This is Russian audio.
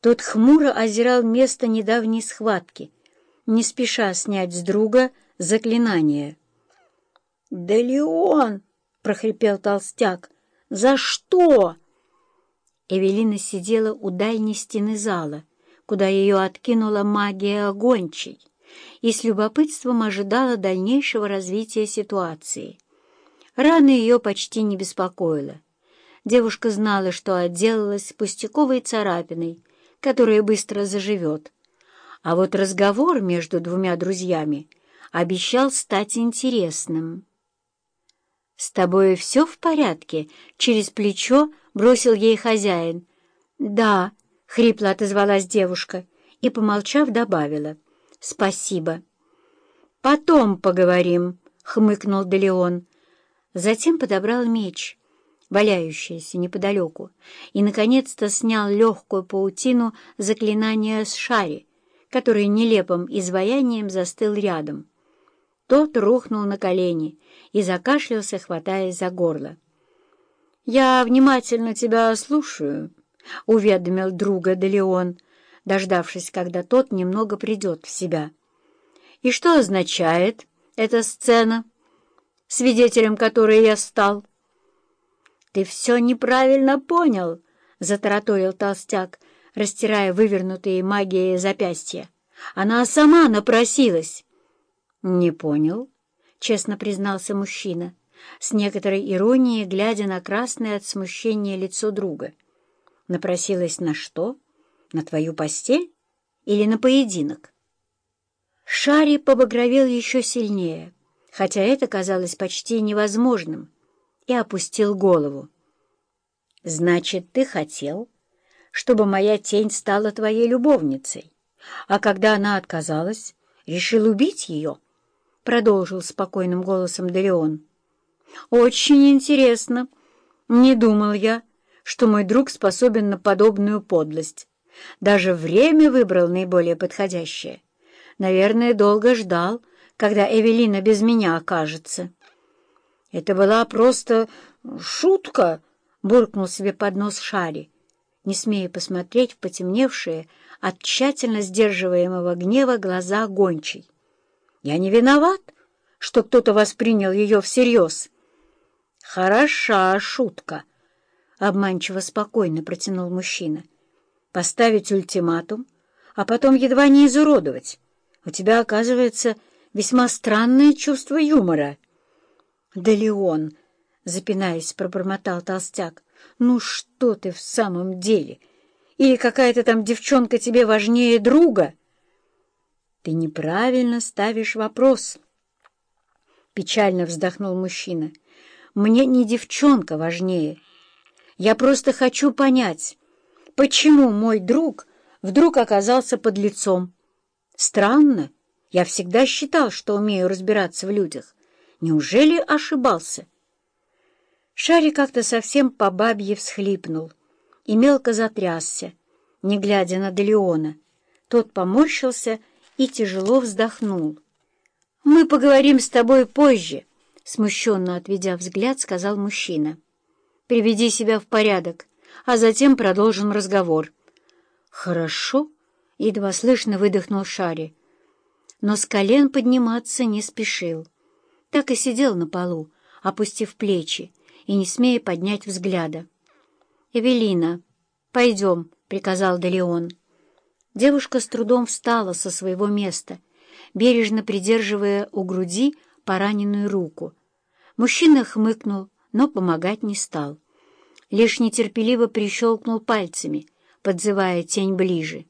Тот хмуро озирал место недавней схватки, не спеша снять с друга заклинание. «Да Леон!» — прохрипел толстяк. «За что?» Эвелина сидела у дальней стены зала, куда ее откинула магия огончей, и с любопытством ожидала дальнейшего развития ситуации. Рана ее почти не беспокоила. Девушка знала, что отделалась пустяковой царапиной, которая быстро заживет. А вот разговор между двумя друзьями обещал стать интересным. «С тобой все в порядке?» — через плечо бросил ей хозяин. «Да», — хрипло отозвалась девушка и, помолчав, добавила. «Спасибо». «Потом поговорим», — хмыкнул Делеон. Затем подобрал меч, валяющийся неподалеку, и, наконец-то, снял легкую паутину заклинания с шари, который нелепым изваянием застыл рядом. Тот рухнул на колени и закашлялся, хватаясь за горло. «Я внимательно тебя слушаю», — уведомил друга Делеон, дождавшись, когда тот немного придет в себя. «И что означает эта сцена, свидетелем которой я стал?» «Ты все неправильно понял», — затараторил толстяк, растирая вывернутые магией запястья. «Она сама напросилась». «Не понял», — честно признался мужчина, с некоторой иронией глядя на красное от смущения лицо друга. «Напросилась на что? На твою постель или на поединок?» Шари побагровел еще сильнее, хотя это казалось почти невозможным, и опустил голову. «Значит, ты хотел, чтобы моя тень стала твоей любовницей, а когда она отказалась, решил убить ее?» — продолжил спокойным голосом Делеон. «Очень интересно. Не думал я, что мой друг способен на подобную подлость. Даже время выбрал наиболее подходящее. Наверное, долго ждал, когда Эвелина без меня окажется». «Это была просто шутка», — буркнул себе под нос Шари, не смея посмотреть в потемневшие от тщательно сдерживаемого гнева глаза гончей. Я не виноват, что кто-то воспринял ее всерьез. Хороша шутка, — обманчиво спокойно протянул мужчина. Поставить ультиматум, а потом едва не изуродовать. У тебя, оказывается, весьма странное чувство юмора. Да Леон, запинаясь, пробормотал толстяк, ну что ты в самом деле? Или какая-то там девчонка тебе важнее друга? — ты неправильно ставишь вопрос. Печально вздохнул мужчина. Мне не девчонка важнее. Я просто хочу понять, почему мой друг вдруг оказался под лицом. Странно. Я всегда считал, что умею разбираться в людях. Неужели ошибался? Шарик как-то совсем по бабье всхлипнул и мелко затрясся, не глядя на Делеона. Тот поморщился и тяжело вздохнул. «Мы поговорим с тобой позже», — смущенно отведя взгляд, сказал мужчина. «Приведи себя в порядок, а затем продолжим разговор». «Хорошо», — едва слышно выдохнул Шари. Но с колен подниматься не спешил. Так и сидел на полу, опустив плечи и не смея поднять взгляда. «Эвелина, пойдем», — приказал Делеон. Девушка с трудом встала со своего места, бережно придерживая у груди пораненную руку. Мужчина хмыкнул, но помогать не стал. Лишь нетерпеливо прищелкнул пальцами, подзывая тень ближе —